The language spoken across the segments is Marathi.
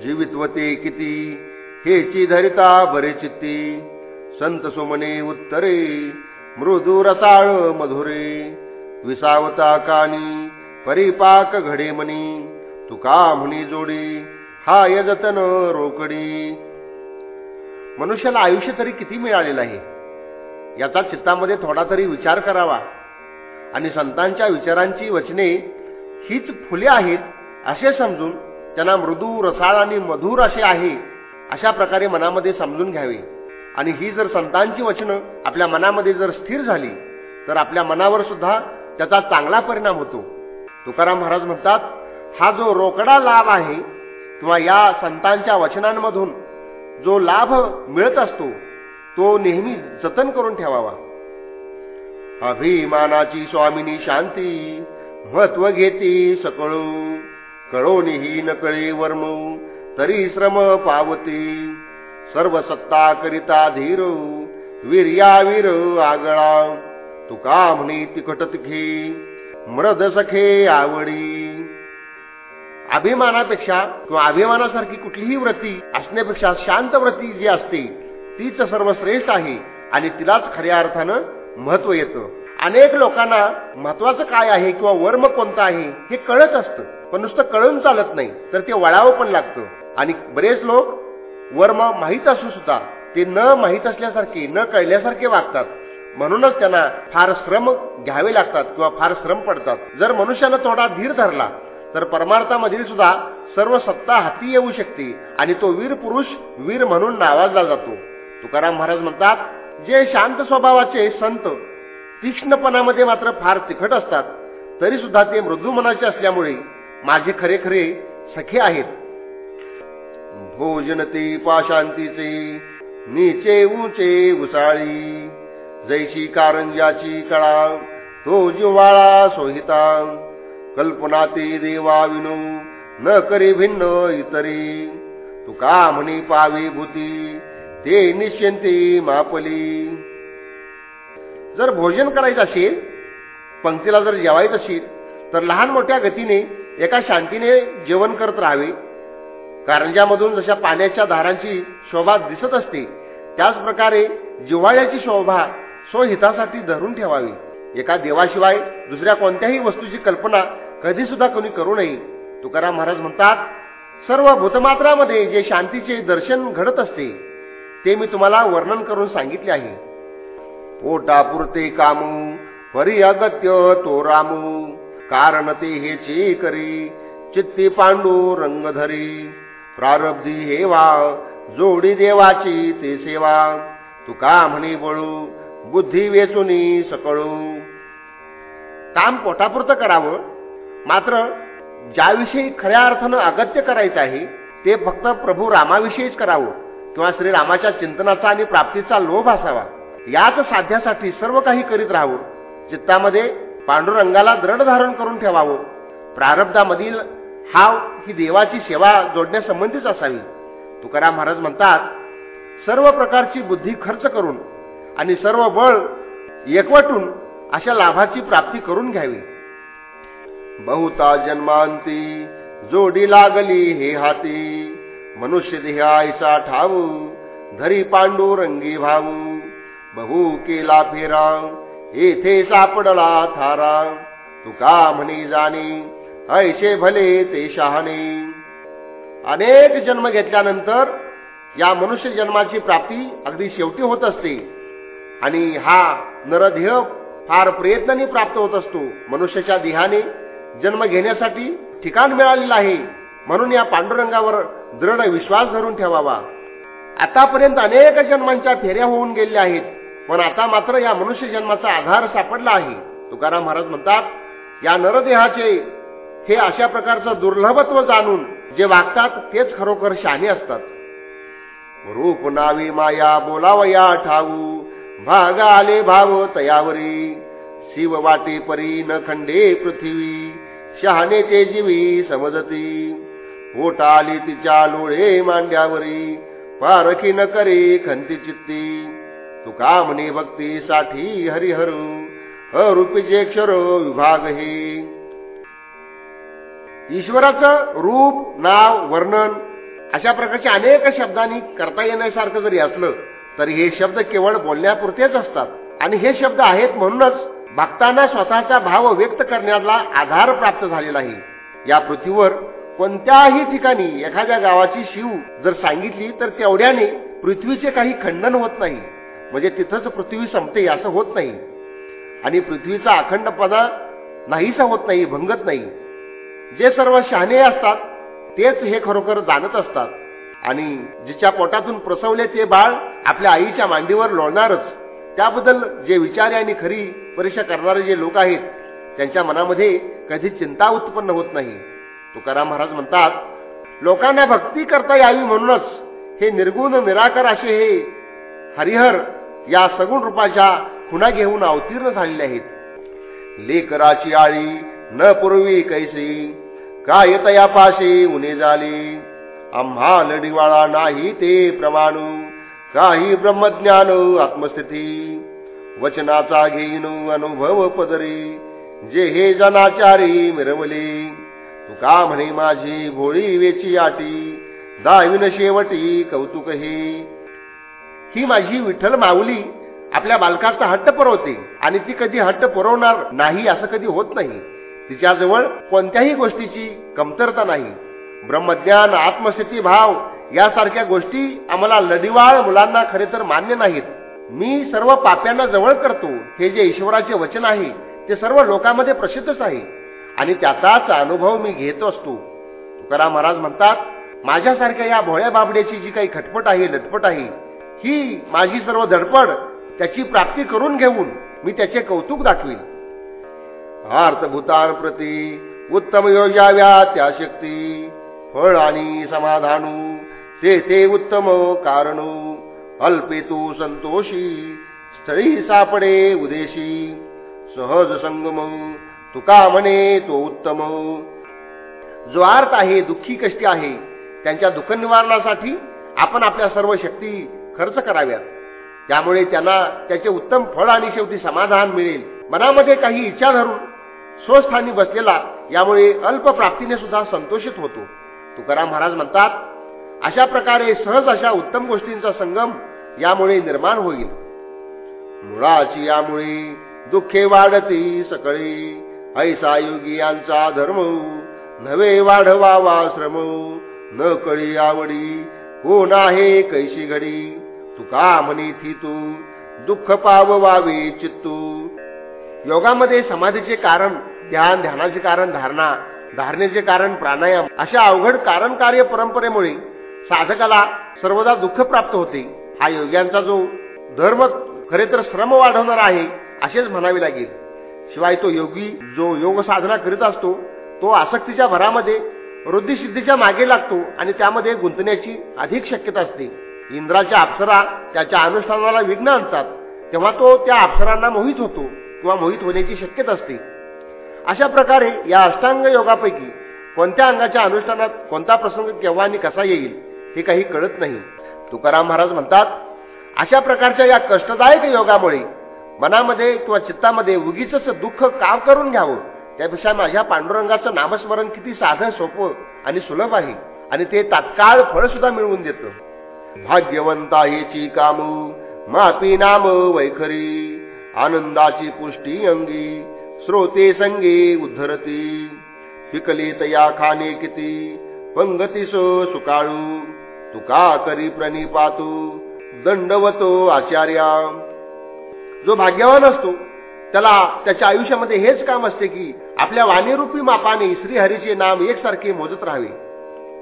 जीवित्वते किती? हेची धरिता बरे चित्ती. संत सुमने उत्तरे मृदू रसाळ मधुरे. विसावता कानी परिपाक घडे मनी. तुका म्हणी जोडी हा यजतन रोकडी. मनुष्याला आयुष्य तरी किती मिळालेलं आहे? याचा चित्तामध्ये थोडा तरी विचार करावा. आणि संतांच्या विचारांची वचने हीच फुले आहेत असे समजून त्यांना मृदू रसाळ आणि मधुर असे आहे अशा प्रकारे मनामध्ये समजून घ्यावे. आणि ही जर संतांची वचनं आपल्या मनामध्ये जर स्थिर झाली तर आपल्या मनावर सुद्धा त्याचा चांगला परिणाम होतो. तुकाराम महाराज म्हणतात हा जो रोकडा लाभ आहे किंवा या संतांच्या वचनांमधून जो लाभ मिळत असतो तो नेहमी जतन करून ठेवावा. अभिमानाची स्वामिनी शांती महत्त्व घेती सकळू. कळोनीही नकळे वर्म तरी श्रम पावती. सर्व सत्ता करिता धीर वीर्यावीर आगळा. तुका म्हणी तिकट तिखे मृद सखे आवडी. अभिमानापेक्षा किंवा अभिमानासारखी कुठलीही व्रती असण्यापेक्षा शांत व्रती जी असते तीच सर्वश्रेष्ठ आहे आणि तिलाच खऱ्या अर्थानं महत्त्व येतं. अनेक लोकांना महत्वाचं काय आहे किंवा वर्म कोणतं आहे हे कळत असतं. पण नुसतं कळून चालत नाही तर ते वळावं पण लागतं. आणि बरेच लोक वर्म माहीत असू सुद्धा ते न माहीत असल्यासारखे न कळल्यासारखे वागतात. म्हणूनच त्यांना फार श्रम घ्यावे लागतात किंवा फार श्रम पडतात. जर मनुष्यानं थोडा धीर धरला तर परमार्थामधील सुद्धा सर्व सत्ता हाती येऊ शकते आणि तो वीर पुरुष वीर म्हणून नावाजला जातो. तुकाराम महाराज म्हणतात जे शांत स्वभावाचे संत तीक्ष्णपणामध्ये मात्र फार तिखट असतात तरी सुद्धा ते मृदू मनाचे असल्यामुळे माझे खरे खरे सखे आहेत. भोजन ते पाशांतीचे नीचे उंचे उसाळी जैशी कारंजाची कळा तो जिव्हाळा सोहिता कल्पना ते देवा विनो न करे भिन्न इतरी. तुका म्हणी पावी भूती ते निश्चिंती मापली. जर भोजन करायचं असेल पंक्तीला जर जेवायचं असेल तर लहान मोठ्या गतीने एका शांतीने जेवण करत राहावे. कारंजामधून जशा पाण्याच्या धारांची शोभा दिसत असते त्याच प्रकारे जिव्हाळ्याची शोभा स्वहितासाठी धरून ठेवावी. एका देवाशिवाय दुसऱ्या कोणत्याही वस्तूची कल्पना कधी सुद्धा कोणी करू नये. तुकाराम महाराज म्हणतात सर्व भूतमात्रामध्ये जे शांतीचे दर्शन घडत असते ते मी तुम्हाला वर्णन करून सांगितले आहे. पोटापुरते कामू परी अगत्य तो रामू. कारण ते हेचे करी चित्ती पांडू रंगधरी. प्रारब्धी हेवा जोडी देवाची ते सेवा. तुका म्हणी बळू बुद्धी वेचुनी सकळू. काम पोटापुरतं करावं? मात्र ज्याविषयी खऱ्या अर्थानं अगत्य करायचं आहे ते फक्त प्रभू रामाविषयीच करावं किंवा श्रीरामाच्या चिंतनाचा आणि प्राप्तीचा लोभ असावा. याच साध्यासाठी सर्व काही करीत राहावं चित्तामध्ये पांडुरंगाला दृढ धारण करून ठेवावं. प्रारब्धामधील हाव ही देवाची सेवा जोडण्यासंबंधीच असावी. तुकाराम महाराज म्हणतात सर्व प्रकारची बुद्धी खर्च करून आणि सर्व बळ एकवटून अशा लाभाची प्राप्ती करून घ्यावी. बहुता जन्मांती जोडी लागली हे हाती. मनुष्य देहायचा ठाऊ धरी पांडू रंगी भाऊ. बहु केला फेरा येथे सापडला थारा. तुका म्हणी जाणे ऐशे भले ते शहाणे. अनेक जन्म घेतल्यानंतर या मनुष्य जन्माची प्राप्ती अगदी शेवटी होत असते. आणि हा नरदेह फार प्रयत्नाने प्राप्त होत असतो. मनुष्याच्या देहाने जन्म घेण्यासाठी ठिकाण मिळालेलं आहे. म्हणून या पांडुरंगावर दृढ विश्वास धरून ठेवावा. आतापर्यंत अनेक जन्मांच्या फेऱ्या होऊन गेलेल्या आहेत. पण आता मात्र या मनुष्य जन्माचा आधार सापडला आहे. तुकाराम महाराज म्हणतात या नरदेहाचे हे अशा प्रकारचं दुर्लभत्व जाणून जे वागतात तेच खरोखर शहाणी असतात. रूप नावी माया बोलावया ठाऊ भाग आले भाव तयावरी शिव वाटे परी न खंडे पृथ्वी शहाणे ते जीवी समजती ओटा आली तिच्या लोळे मांड्यावरी पारखी न करे खंती चित्ती. तुका म्हणे भक्तीसाठी हरिहर अरूपीचे क्षर विभाग हे. ईश्वराचं रूप नाव वर्णन अशा प्रकारच्या अनेक शब्दांनी करता येण्यासारखं जरी असलं तरी हे शब्द केवळ बोलण्यापुरतेच असतात. आणि हे शब्द आहेत म्हणूनच भक्तांना स्वतःचा भाव व्यक्त करण्याला आधार प्राप्त झालेला आहे. या पृथ्वीवर कोणत्याही ठिकाणी एखाद्या गावाची शिव जर सांगितली तर तेवढ्याने पृथ्वीचे काही खंडन होत नाही. म्हणजे तिथंच पृथ्वी संपते असं होत नाही. आणि पृथ्वीचा अखंडपणा नाहीसा होत नाही भंगत नाही. जे सर्व शहाणे असतात तेच हे खरोखर जाणत असतात. आणि जिच्या पोटातून प्रसवले ते बाळ आपल्या आईच्या मांडीवर लोळणारच. त्याबद्दल जे विचारे आणि खरी परीक्षा करणारे जे लोक आहेत त्यांच्या मनामध्ये कधी चिंता उत्पन्न होत नाही. तुकाराम महाराज म्हणतात लोकांना भक्ती करता यावी म्हणूनच हे निर्गुण निराकार असे हे हरिहर या सगुण रूपाच्या खुणा घेऊन अवतीर्ण झालेल्या आहेत. लेकराची आळी न पूर्वी कैसी काय तया पाशी उणे झाली आम्हा लढीवाळा नाही ते प्रमाणू काही ब्रह्मज्ञान आत्मस्थिती. वचनाचा घेईन अनुभव पदरी जे हे जनाचारी मिरवले. तुका म्हणे माझी भोळी वेची आटी दाविन शेवटी कौतुक हे. ही माझी विठ्ठल माऊली आपल्या बालकाचा हट्ट पुरवते आणि ती कधी हट्ट पुरवणार नाही असं कधी होत नाही. तिच्याजवळ कोणत्याही गोष्टीची कमतरता नाही. ब्रह्मज्ञान आत्मस्थिती भाव यासारख्या गोष्टी आम्हाला लढिवाळ मुलांना खरे तर मान्य नाहीत. मी सर्व पाप्यांना जवळ करतो. हे जे ईश्वराचे वचन आहे ते सर्व लोकांमध्ये प्रसिद्धच आहे आणि त्याचाच अनुभव मी घेत असतो. तुकाराम महाराज म्हणतात माझ्यासारख्या या भोळ्या बाबड्याची जी काही खटपट आहे लटपट आहे ही माझी सर्व धडपड त्याची प्राप्ती करून घेऊन मी त्याचे कौतुक दाखवीन. अर्थभूतान प्रती उत्तम योजाव्या त्या शक्ती फळ आणि समाधानू ते ते उत्तम कारण अल्पेतू संतोषी स्थळी सापडे उदेशी सहज संगम तुका म्हणे तो उत्तम. जो अर्थ आहे दुःखी कष्टी आहे त्यांच्या दुःख निवारणासाठी आपण आपल्या सर्व शक्ती खर्च कराव्यात. त्यामुळे त्यांना त्याचे उत्तम फळ आणि शेवटी समाधान मिळेल. मनामध्ये काही इच्छा धरून स्वस्थानी बसलेला यामुळे अल्प प्राप्तीने सुद्धा संतोषित होतो. तुकाराम महाराज म्हणतात अशा प्रकारे सहज अशा उत्तम गोष्टींचा संगम यामुळे निर्माण होईल. मुळाची यामुळे दुःखे वाढती सकळी. ऐसा योगी यांचा धर्म नवे वाढवावा श्रम. न कळी आवडी हो कोण आहे कैशी घडी. तुका म्हणी थी तू दुःख पाववावे चित्तू. योगामध्ये समाधीचे कारण ध्यान ध्यानाचे कारण धारणा धारणेचे कारण प्राणायाम अशा अवघड कारण कार्य परंपरेमुळे साधकाला सर्वदा दुःख प्राप्त होते. हा योग्यांचा जो धर्म खरे तर श्रम वाढवणार आहे असेच म्हणावे लागेल. शिवाय तो योगी जो योग साधना करीत असतो तो आसक्तीच्या भरामध्ये वृद्धिसिद्धीच्या मागे लागतो आणि त्यामध्ये गुंतण्याची अधिक शक्यता असते. इंद्राच्या अप्सरा त्याच्या अनुष्ठानाला विघ्न आणतात तेव्हा तो त्या अप्सरांना मोहित होतो किंवा मोहित होण्याची शक्यता असते. अशा प्रकारे या अष्टांग योगापैकी कोणत्या अंगाच्या अनुष्ठानात कोणता प्रसंग केव्हा आणि कसा येईल हे काही कळत नाही. तुकाराम महाराज म्हणतात अशा प्रकारच्या या कष्टदायक योगामुळे मनामध्ये किंवा चित्तामध्ये उगीच दुःख का करून घ्यावं? त्यापेक्षा माझ्या पांडुरंगाचं नामस्मरण किती साधं सोपं आणि सुलभ आहे आणि ते तात्काळ फळ सुद्धा मिळवून देतं. भाग्यवंता हेची काम मापी नाम वैखरी आनंदाची पुष्टी अंगी श्रोते संगी उद्धरती. पिकली तया खाने किती पंगती सो सुकाळू तुका करी प्रणिपातू दंडवतो आचार्या. जो भाग्यवान असतो त्याला त्याच्या आयुष्यामध्ये हेच काम असते की आपल्या वाणीरूपी मापाने श्रीहरीचे नाम एकसारखे मोजत राहावे.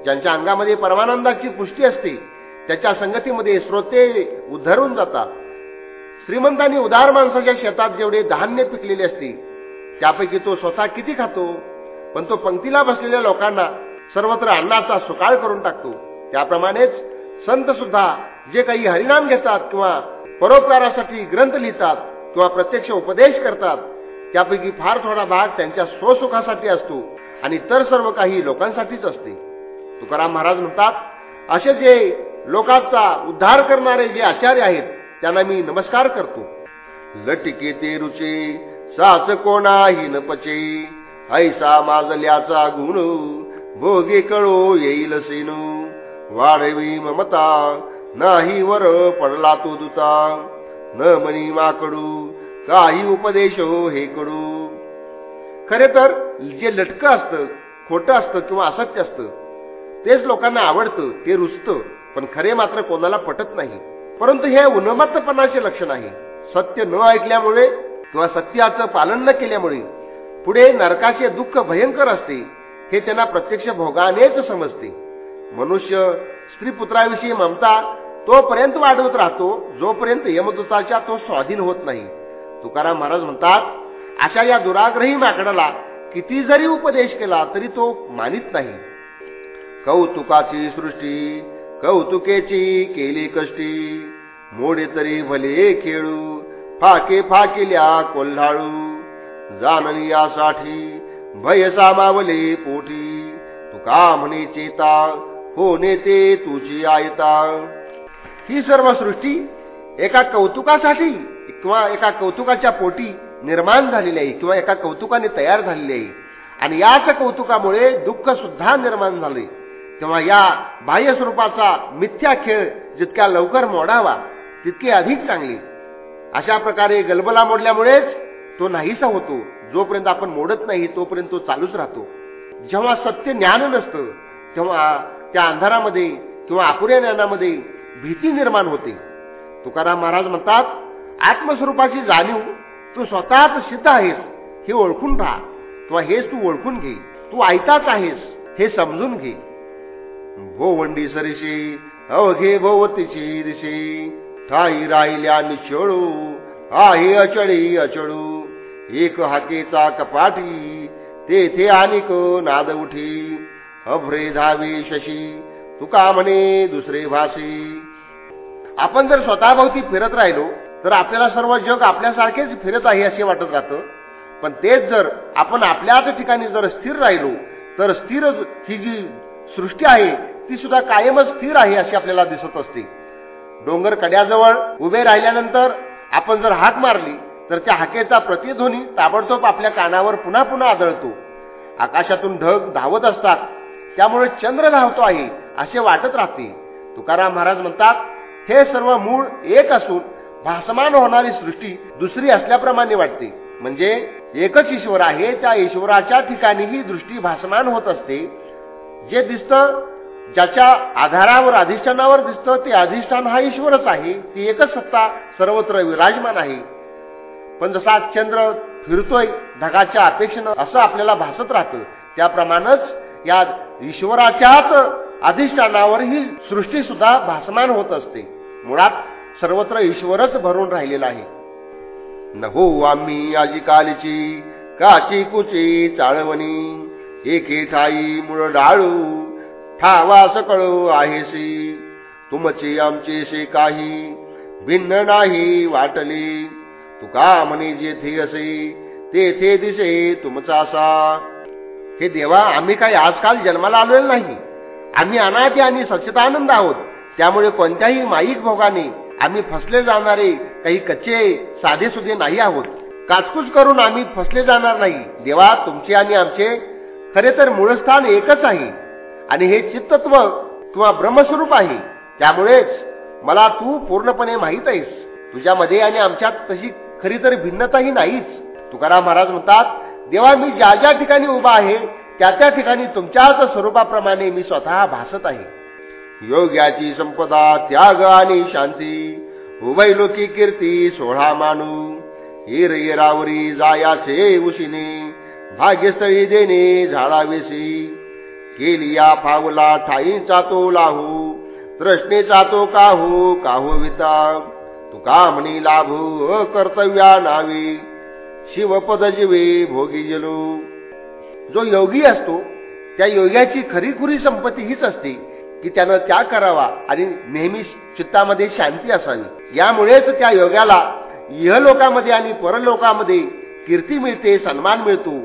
ज्यांच्या अंगामध्ये परमानंदाची पुष्टी असते त्याच्या संगतीमध्ये श्रोते उद्धरून जातात. श्रीमंतांनी उदार माणसाच्या शेतात जेवढे धान्य पिकलेले असते त्यापैकी तो स्वतः किती खातो? पण तो पंक्तीला बसलेल्या लोकांना सर्वत्र अन्नाचा सुकाळ करून टाकतो. त्याप्रमाणेच संत सुद्धा जे काही हरिनाम घेतात किंवा परोपकारासाठी ग्रंथ लिहितात किंवा प्रत्यक्ष उपदेश करतात त्यापैकी फार थोडा भाग त्यांच्या स्वसुखासाठी असतो आणि तर सर्व काही लोकांसाठीच असते. तुकाराम महाराज म्हणतात असे जे लोकांचा उद्धार करणारे जे आचार्य आहेत त्यांना मी नमस्कार करतो. लटिके ते रुचे साच कोणाही न पचे ऐसा माजल्याचा गुण भोगे कळो येईल सेनू. वाढवी ममता नाही वर पडला तो दुता. न मनी माकडू काही उपदेश हो हे कडू खरे तर जे लटकं असतं खोटं असतं किंवा असत्य असतं तेच लोकांना आवडतं ते रुचतं पण खरे मात्र कोणाला पटत नाही. परंतु हे उन्मत्तपणाचे लक्षण आहे. सत्य न ऐकल्यामुळे किंवा सत्याचं पालन न केल्यामुळे पुढे नरकाचे दुःख भयंकर असते हे त्यांना प्रत्यक्ष भोगानेच समजते. मनुष्य स्त्री पुत्राविषयी ममता तोपर्यंत वाढवत राहतो जोपर्यंत यमदूताच्या तो स्वाधीन होत नाही. तुकाराम महाराज म्हणतात अशा या दुराग्रही माकडाला किती जरी उपदेश केला तरी तो मानित नाही. कौतुकाची सृष्टी कौतुकेची केली कष्टी. मोडे तरी भले खेळू फाके फाकिल्या कोल्हाळू. जाणली यासाठी भय सामावले पोटी. तुका म्हणे चेता होणे ते तुझी आयता. ही सर्व सृष्टी एका कौतुकासाठी किंवा एका कौतुकाच्या पोटी निर्माण झालेली आहे किंवा एका कौतुकाने तयार झालेली आहे. आणि याच कौतुकामुळे दुःख सुद्धा निर्माण झाले तेव्हा या बाह्य स्वरूपाचा मिथ्या खेळ जितक्या लवकर मोडावा तितके अधिक चांगले. अशा प्रकारे गलबला मोडल्यामुळेच तो नाहीसा होतो. जोपर्यंत आपण मोडत नाही तोपर्यंत तो चालूच राहतो. जेव्हा सत्य ज्ञान नसतं तेव्हा त्या अंधारामध्ये किंवा अपुऱ्या ज्ञानामध्ये भीती निर्माण होते. तुकाराम महाराज म्हणतात आत्मस्वरूपाची जाणीव तू स्वतःच सिद्ध आहेस हे ओळखून राहा. किंवा हेच तू ओळखून घे. तू ऐताच आहेस हे समजून घे. भोवंडी सरिशी अवघे भोवतीची दिशी. ठाई राहिल्या निचळू आहे अचळी अचळू. एक हाकेचा कपाटी तेथे आणिक नाद उठी. अभ्रे धावी शशी तुका म्हणे दुसरे भाषी. आपण जर स्वतःभोवती फिरत राहिलो तर आपल्याला सर्व जग आपल्यासारखेच फिरत आहे असे वाटत राहतं. पण तेच जर आपण आपल्याच ठिकाणी जर स्थिर राहिलो तर स्थिर ही जी सृष्टी आहे ती सुद्धा कायमच स्थिर आहे अशी आपल्याला दिसत असते. डोंगर कड्याजवळ उभे राहिल्यानंतर आपण जर हाक मारली तर त्या हाकेचा प्रतिध्वनी ताबडतोब आपल्या कानावर पुन्हा पुन्हा आदळतो. आकाशातून ढग धावत असतात त्यामुळे चंद्र धावतो आहे असे वाटत राहते. तुकाराम महाराज म्हणतात हे सर्व मूळ एक असून भासमान होणारी सृष्टी दुसरी असल्याप्रमाणे वाटते. म्हणजे एकच ईश्वर आहे त्या ईश्वराच्या ठिकाणी ही दृष्टी भासमान होत असते जे दिसतं ज्याच्या आधारावर अधिष्ठानावर दिसतं ते अधिष्ठान हा ईश्वरच आहे. ती एकच सत्ता सर्वत्र विराजमान आहे. पण जसा चंद्र फिरतोय ढगाच्या अपेक्षेनं असं आपल्याला भासत राहतं त्याप्रमाणेच या ईश्वराच्याच अधिष्ठानावर ही सृष्टी सुद्धा भासमान होत असते. मुळात सर्वत्र ईश्वरच भरून राहिलेला आहे. नहो आम्ही आजी कालची काची कुची चाळवणी. एके ठाई मुळ डाळू ठावा सकळू आहेसी. तुमची आमचे से काही भिन्न नाही वाटले. तुका म्हणे जेथे असे तेथे दिसे तुमचा असा हे देवा आम्ही काही आजकाल जन्माला आलेलो नाही. आम्ही अनादी आणि सच्चिदानंद आहोत. त्यामुळे कोणत्याही माईक भोगाने आम्ही फसले जाणारे काही कच्चे साधे सुधे नाही आहोत. काचकूच करून आम्ही फसले जाणार नाही. देवा तुमचे आणि आमचे खरे तर मूळस्थान एकच आहे. आणि हे चित्तत्व किंवा ब्रह्मस्वरूप आहे. त्यामुळेच मला तू पूर्णपणे माहीत आहेस. तुझ्यामध्ये आणि आमच्यात तशी खरी तर भिन्नताही नाहीच. तुकाराम महाराज म्हणतात देवा मी ज्या ज्या ठिकाणी उभा आहे त्या त्या ठिकाणी तुमच्याच स्वरूपाप्रमाणे मी स्वतः भासत आहे. योग्याची संपदा त्याग आणि शांती उभय लोकी कीर्ती सोळा मानू. हिर येरावरी जायाचे उशिने भाग्यस्थळी देणे झाडावेशी केली या फावला ठाईचा तो लाहू तृष्णेचा तो काहू काहू विता तुका म्हणी लाभू कर्तव्या नावी. शिवपद जीवे भोगी जलो. जो योगी असतो त्या योग्याची खरीखुरी संपत्ती हीच असते की त्यानं त्याग करावा आणि नेहमी चित्तामध्ये शांती असावी. यामुळेच त्या योग्याला इहलोकामध्ये आणि परलोकामध्ये कीर्ती मिळते सन्मान मिळतो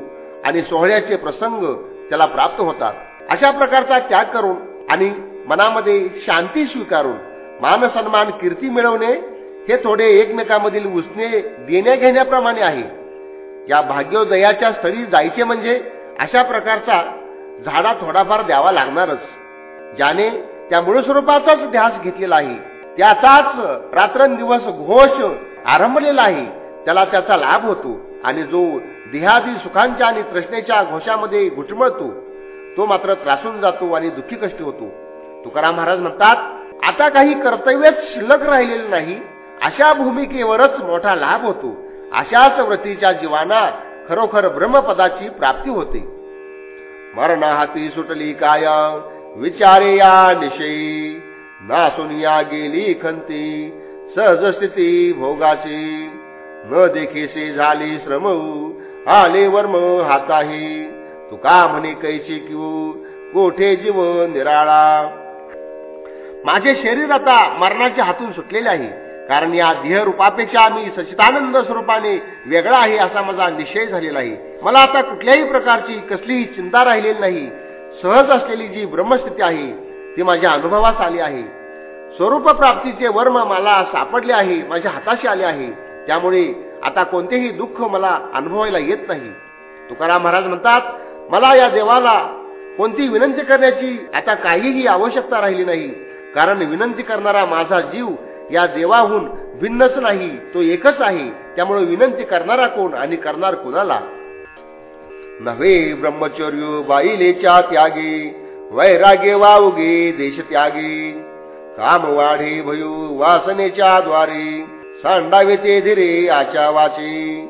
आणि सोहळ्याचे प्रसंग त्याला प्राप्त होतात. अशा प्रकारचा त्याग करून आणि मनामध्ये शांती स्वीकारून मान सन्मान कीर्ती मिळवणे हे थोडे एकमेकांमधील उसने देण्या घेण्याप्रमाणे आहे. या भाग्योदयाच्या स्थळी जायचे म्हणजे अशा प्रकारचा झाडा थोडाफार द्यावा लागणारच. ज्याने त्या मूळ स्वरूपाचाच ध्यास घेतलेला आहे. त्याचाच रात्रंदिवस घोष आरंभलेला आहे. त्याला त्याचा लाभ होतो आणि जो देहादी सुखांच्या आणि तृष्णेच्या घोषामध्ये घुटमळतो. तो मात्र त्रासून जातो आणि दुःखी कष्टी होतो. तुकाराम महाराज म्हणतात आता काही कर्तव्यच शिल्लक राहिलेले नाही. अशा भूमिकेवरच मोठा लाभ होतो. अशाच व्रतीच्या जीवाना खरोखर ब्रह्मपदाची प्राप्ती होते. मरण हाती सुटली काय विचारे या निशयी नासुनिया गेली खंती सहज स्थिती भोगाची. न देखीसे झाली श्रमऊ आले वर्म हाताही. तुका म्हणे कैची किऊ कोठे जीव निराळा. माझे शरीर आता मरणाच्या हातून सुटलेले आहे. कारण या देह रूपापेक्षा मी सचितानंद स्वरूपाने वेगळा आहे असा माझा निश्चय झालेला आहे. मला आता कुठल्याही प्रकारची कसलीही चिंता राहिलेली नाही. सहज असलेली जी ब्रह्मस्थिती आहे ती माझ्या अनुभवास आली आहे. स्वरूप प्राप्तीचे वर्म मला सापडले आहे माझ्या हाताशी आले आहे. त्यामुळे आता कोणतेही दुःख मला अनुभवायला येत नाही. तुकाराम महाराज म्हणतात मला या देवाला कोणती विनंती करण्याची आता काहीही आवश्यकता राहिली नाही. कारण विनंती करणारा माझा जीव या देवाहून भिन्नच नाही तो एकच आहे. त्यामुळे विनंती करणारा कोण आणि करणार कोणाला? नव्हे ब्रह्मचर्य बाईलेच्या त्यागे वैरागे वावगे देश त्यागे काम वाढे भयू वासनेच्या द्वारे. सांडावे ते धीरे आच्या वाची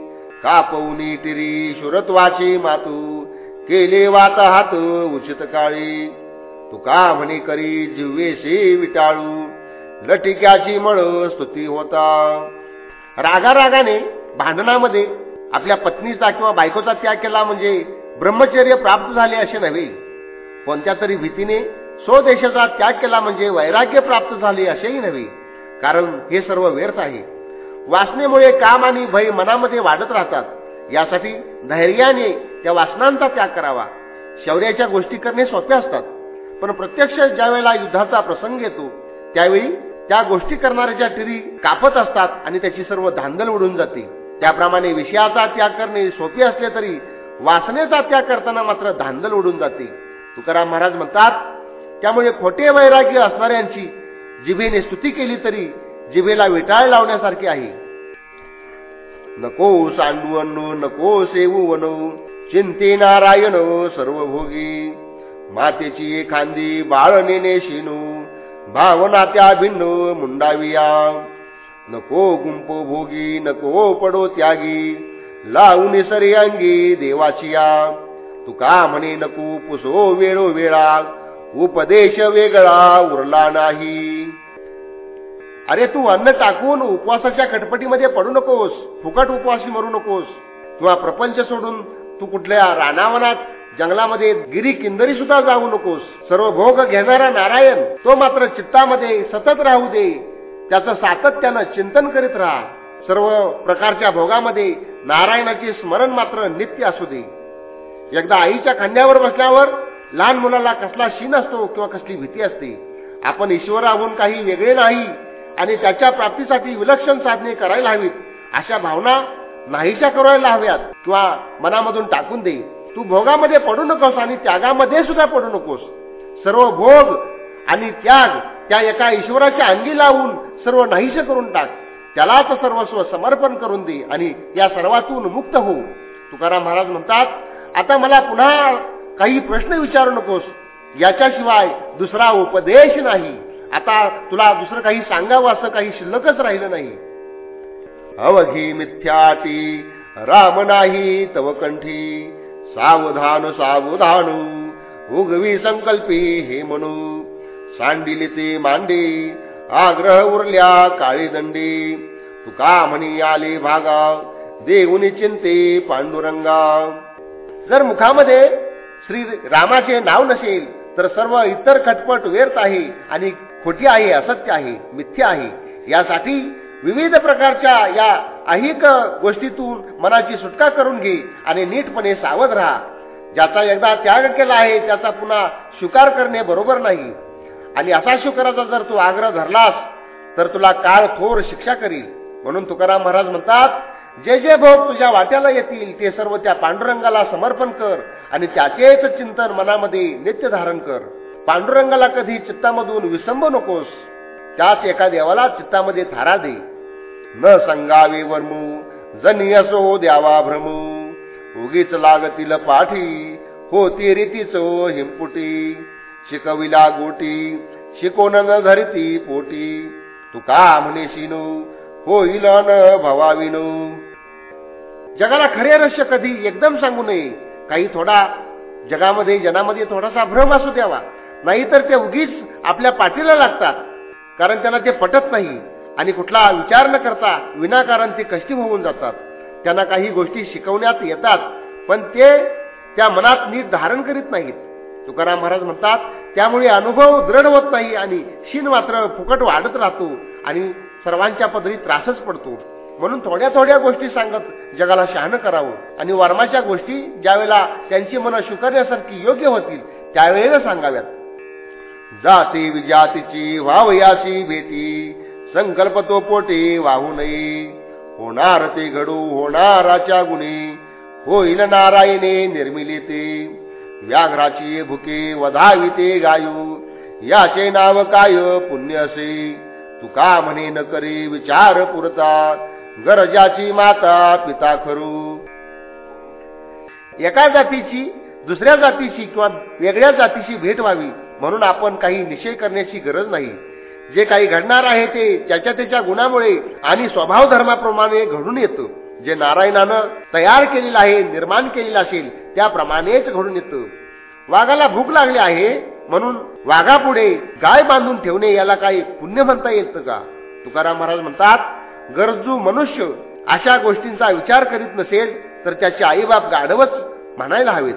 कापवनी टिरी शुरत्वाचे मातू केले वात हात उचित काळी. तुका म्हणे करी जिव्हेशी विटाळू लटिक्याची मळ स्तुती होता. रागा रागाने भांडणामध्ये आपल्या पत्नीचा किंवा बायकोचा त्याग केला म्हणजे ब्रह्मचर्य प्राप्त झाले असे नव्हे. कोणत्या तरी भीतीने स्वदेशाचा त्याग केला म्हणजे वैराग्य प्राप्त झाले असेही नव्हे. कारण हे सर्व व्यर्थ आहे. वासनेमुळे काम आणि भय मनामध्ये वाढत राहतात. यासाठी धैर्याने त्या वासनांचा त्याग करावा. शौर्याच्या गोष्टी करणे सोपे असतात. पण प्रत्यक्ष ज्यावेळेला युद्धाचा प्रसंग येतो त्यावेळी त्या गोष्टी करणाऱ्याच्या टिरी कापत असतात आणि त्याची सर्व धांदल उडून जाते. त्याप्रमाणे विषयाचा त्याग करणे सोपे असले तरी वासनेचा त्याग करताना मात्र धांदल उडून जाते. तुकाराम महाराज म्हणतात त्यामुळे खोटे वैराग्य असणाऱ्यांची जिभेने स्तुती केली तरी जिभेला विटाळ लावण्यासारखी आहे. नको सांडू अन्नू नको सेवू वनो चिंते नारायण सर्व भोगी मातेची एखांदी बाळ नेणे शिनू भावना त्या भिन्न मुंडाविया. नको गुंपो भोगी नको पडो त्यागी लावून सरी अंगी देवाची तुका म्हणे नको पुसो वेळो वेळा उपदेश वेगळा उरला नाही. अरे तू अन्न टाकून उपवासाच्या खटपटीमध्ये पडू नकोस. फुकट उपवासी मरू नकोस. किंवा प्रपंच सोडून तू कुठल्या रानावनात जंगलामध्ये गिरी किंदरी सुद्धा जाऊ नकोस. सर्व भोग घेणारा नारायण तो मात्र चित्तामध्ये सतत राहू दे. त्याचं सातत्यानं चिंतन करीत राहा. सर्व प्रकारच्या भोगामध्ये नारायणाचे स्मरण मात्र नित्य असू दे. एकदा आईच्या खांद्यावर बसल्यावर लहान मुलाला कसला शीन असतो किंवा कसली भीती असते? आपण ईश्वराहून काही वेगळे नाही. आणि त्याच्या प्राप्तीसाठी विलक्षण साधने करायला हवीत. अशा भावना नाहीच्या करायला हव्यात. किंवा मनामधून टाकून दे. तू भोगामध्ये पडू नकोस आणि त्यागामध्ये सुद्धा पडू नकोस. सर्व भोग आणि त्याग त्या एका ईश्वराच्या अंगी लावून सर्व नाहीसे करून टाक. त्यालाच सर्वस्व समर्पण करून दे आणि या सर्वातून मुक्त हो. तुकाराम महाराज म्हणतात आता मला पुन्हा काही प्रश्न विचारू नकोस. याच्याशिवाय दुसरा उपदेश नाही. आता तुला दुसरं काही सांगावं असं काही शिल्लकच राहिलं नाही. अवघी मिथ्याती राम नाही तव कंठी सावधान सावधानू उगवी संकल्पी हे म्हणू. सांडिली ते मांडे आग्रह उरल्या काळी दंडी. तुका म्हणी आले भागा देऊनी चिंते पांडुरंगा. जर मुखामध्ये श्री रामाचे नाव नसेल तर सर्व इतर खटपट व्यर्थ आहे आणि खोटी आहे असत्य आहे मिथ्या आहे यासाठी विविध प्रकारच्या या अहिक गोष्टीतून मनाची सुटका करून घे आणि नीटपणे सावध राहा. ज्याचा एकदा त्याग केला आहे त्याचा पुन्हा स्वीकार करणे बरोबर नाही. आणि असा शुकाराचा जर तू आग्रह धरलास तर तुला काळ थोर शिक्षा करील. म्हणून तुकाराम महाराज म्हणतात जे जे भोग तुझ्या वाट्याला येतील ते सर्व त्या पांडुरंगाला समर्पण कर आणि त्याचेच चिंतन मनामध्ये नित्य धारण कर. पांडुरंगाला कधी चित्तामधून विसंब नकोस. त्याच एका देवाला चित्तामध्ये थारा दे. न संगावे वर्मू जनी असो द्यावा भ्रमू. उगीच लागतील पाठी होती रीतीच हिंपुटी शिकविला गोटी शिकोन न धरती पोटी. तू का म्हणेशिनू होईल न भवाविनू. जगाला खरे रहस्य कधी एकदम सांगू नये. काही थोडा जगामध्ये जनामध्ये थोडासा भ्रम असू द्यावा. नाहीतर ते उगीच आपल्या पाठीला लागतात. कारण त्यांना ते पटत नाही. आणि कुठला विचार न करता विनाकारण ते कष्टी होऊन जातात. त्यांना काही गोष्टी शिकवण्यात येतात पण ते त्या मनात नीट धारण करीत नाहीत. तुकाराम महाराज म्हणतात त्यामुळे अनुभव दृढ होत नाही आणि शीन मात्र फुकट वाढत राहतो आणि सर्वांच्या पदरी त्रासच पडतो. म्हणून थोड्या थोड्या गोष्टी सांगत जगाला शहाणं करावं. आणि वर्माच्या गोष्टी ज्यावेळेला त्यांची मनं शुकरण्यासारखी योग्य होतील त्यावेळेला सांगाव्यात. जाती विजातीची व्हावयासी भेटी संकल्प तो पोटे वाहू नये. होणार ते घडू होणाराच्या गुणी. होईल नारायणे निर्मिले ते व्याघ्राची भुके वधावी ते गायू. याचे नाव काय पुण्य असे? तुका म्हणे न करी विचार पुरता. गरजाची माता पिता खरू. एका जातीची दुसऱ्या जातीची किंवा वेगळ्या जातीची भेट व्हावी. म्हणून आपण काही निश्चय करण्याची गरज नाही. जे काही घडणार आहे ते त्याच्या त्याच्या गुणामुळे आणि स्वभाव धर्माप्रमाणे घडून येतं. जे नारायणानं तयार केलेलं आहे निर्माण केलेलं असेल त्याप्रमाणेच घडून येतं. वाघाला भूक लागली आहे म्हणून वाघापुढे गाय बांधून ठेवणे याला काही पुण्य म्हणता येतं का? तुकाराम महाराज म्हणतात गरजू मनुष्य अशा गोष्टींचा विचार करीत नसेल तर त्याचे आईबाप गाढवच म्हणायला हवेत.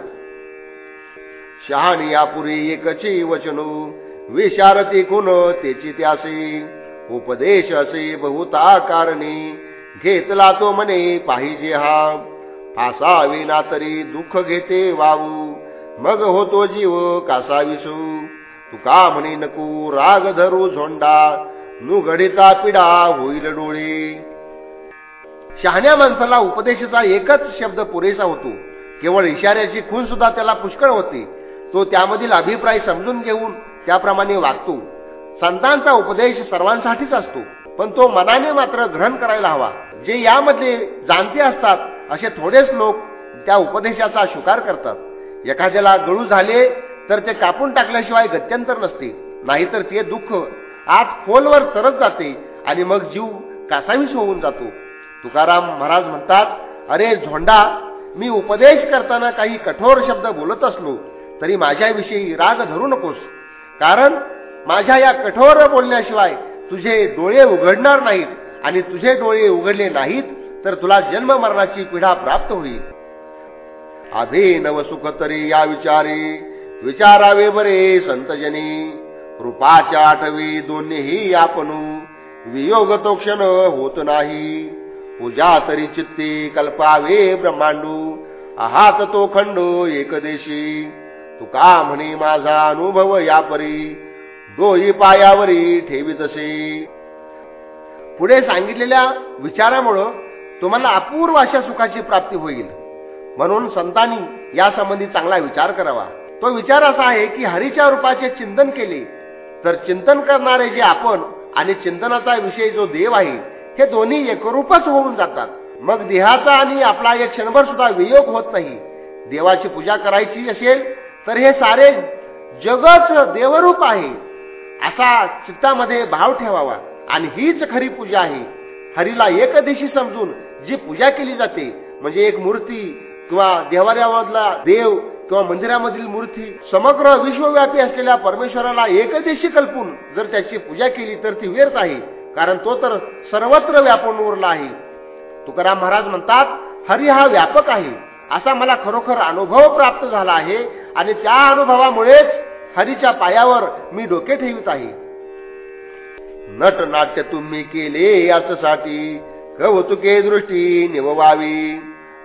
शहाणी यापुरी एकची वचनो. विशारती कुण त्याची त्यासे. उपदेश असे बहुता कारणे. घेतला तो मने पाहिजे हा. फासावे ना तरी दुःख घेते वावू. मग होतो जीव कासा विसू. तुका म्हणे नको राग धरू झोंडा. नु पिडा होईल डोळे. शहाण्या माणसाला उपदेशाचा एकच शब्द पुरेसा होतो. केवळ इशाऱ्याची खून सुद्धा त्याला पुष्कळ होते. तो त्यामधील अभिप्राय समजून घेऊन त्याप्रमाणे वागतो. संतांचा उपदेश सर्वांसाठीच असतो पण तो मनाने मात्र ग्रहण करायला हवा. जे यामध्ये जाणते असतात असे थोडेच लोक त्या उपदेशाचा स्वीकार करतात. एखाद्याला गळू झाले तर ते कापून टाकल्याशिवाय गत्यंतर नसते. नाहीतर ते दुःख आत खोलवर तरत जाते आणि मग जीव कासावीस होऊन जातो. तुकाराम महाराज म्हणतात अरे झोंडा मी उपदेश करताना काही कठोर शब्द बोलत असलो तरी माझ्याविषयी राग धरू नकोस. कारण माझ्या या कठोर बोलण्याशिवाय तुझे डोळे उघडणार नाहीत आणि तुझे डोळे उघडले नाहीत तर तुला जन्म मरणाची पिढा प्राप्त होईल. अभिनव सुख तरी या विचारे विचारावे बरे संतजनी. कृपाच्या आठवी दोन्हीही आपणू वियोग तो क्षण होत नाही. पूजा तरी चित्ते कल्पावे ब्रह्मांडू आहात तो खंड एकदेशी तुका म्हणे माझा अनुभव यापरी? डोई पायावरी ठेवीतसे. पुढे सांगितलेल्या विचारामुळं तुम्हाला अपूर्व अशा सुखाची प्राप्ती होईल. म्हणून संतांनी यासंबंधी चांगला विचार करावा. तो विचार असा आहे की हरीच्या रूपाचे चिंतन केले तर चिंतन करणारे जे आपण आणि चिंतनाचा विषय जो देव आहे हे दोन्ही एकरूपच होऊन जातात. मग देहाचा आणि आपला एक क्षणभर सुद्धा वियोग होत नाही. देवाची पूजा करायची असेल तर हे सारे जगच देवरूप आहे. असा चित्तामध्ये भाव ठेवावा. आणि हीच खरी पूजा आहे. हरीला एक दिशी समजून जी पूजा केली जाते म्हणजे एक मूर्ती किंवा देवाऱ्यामधला देव किंवा मंदिरामधील मूर्ती समग्र विश्वव्यापी असलेल्या परमेश्वराला एकदेशी कल्पून जर त्याची पूजा केली तर ती व्यर्थ आहे. कारण तो तर सर्वत्र व्यापून उरला आहे. तुकाराम महाराज म्हणतात हरी हा व्यापक आहे. असा मला खरोखर अनुभव प्राप्त झाला आहे आणि त्या अनुभवामुळेच हरीच्या पायावर मी डोके ठेवित आहे. नट नाट्य तुम्ही केले यासाठी कौतुके दृष्टी निववावी.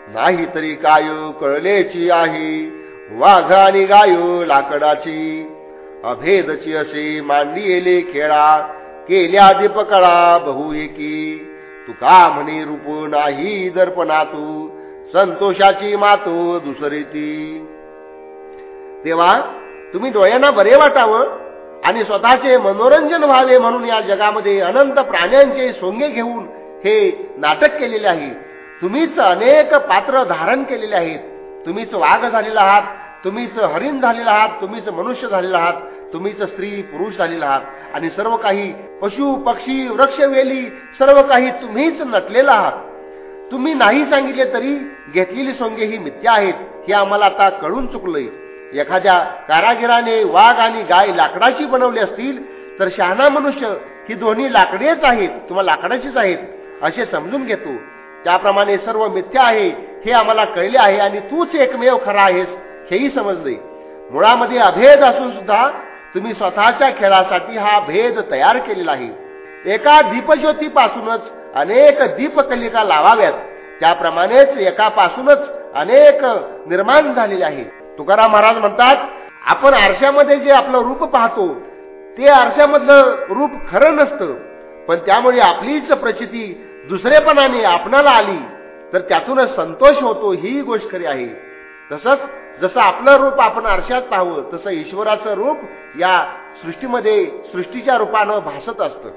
नाही तरी काय कळलेची आहे वाघ आणि गायो लाकडाची. अभेदची असे येले खेळा केल्या दीपकळा बहु एकी तुका म्हणे रूप नाही दर्पणातू संतोषाची मातो दुसरी ती. तेव्हा तुम्ही डोळ्यांना बरे वाटावं आणि स्वतःचे मनोरंजन व्हावे म्हणून या जगामध्ये अनंत प्राण्यांचे सोंगे घेऊन हे नाटक केलेले आहे. तुम्हीच अनेक पात्र धारण केलेले आहेत. तुम्हीच वाघ झालेला आहात तुम्हीच हरिण झालेला आहात तुम्हीच मनुष्य झालेला आहात तुम्हीच स्त्री पुरुष झालेला आहात. आणि सर्व काही पशु पक्षी वृक्ष वेली सर्व काही तुम्हीच नटलेला आहात. तुम्ही नाही सांगितले तरी घेतलेली सोंगे ही मिथ्या आहेत हे आम्हाला आता कळून चुकलंय. एखाद्या कारागिराने वाघ आणि गाय लाकडाची बनवली असतील तर शहाणा मनुष्य ही दोन्ही लाकडेच आहेत किंवा लाकडाचीच आहेत असे समजून घेतो. त्याप्रमाणे सर्व मिथ्या आहे हे आम्हाला कळले आहे आणि तूच एकमेव खरा आहेस हेही समजले मुळामध्ये अभेद असून सुद्धा तुम्ही स्वतःच्या खेळासाठी हा भेद तयार केलेला आहे. एका दीपज्योतीपासूनच अनेक दीपकलिका लावाव्यात. त्याप्रमाणेच एकापासूनच अनेक निर्माण झालेले आहे तुकाराम महाराज म्हणतात आपण आरशामध्ये जे आपलं रूप पाहतो ते आरशामधलं रूप खरं नसतं. पण त्यामुळे आपलीच प्रचिती दुसरेपणाने आपणाला आली तर त्यातूनच संतोष होतो ही गोष्ट खरी आहे. तसंच जसं आपलं रूप आपण आरशात पाहावं तसं ईश्वराचं रूप या सृष्टीमध्ये सृष्टीच्या रूपानं भासत असतं.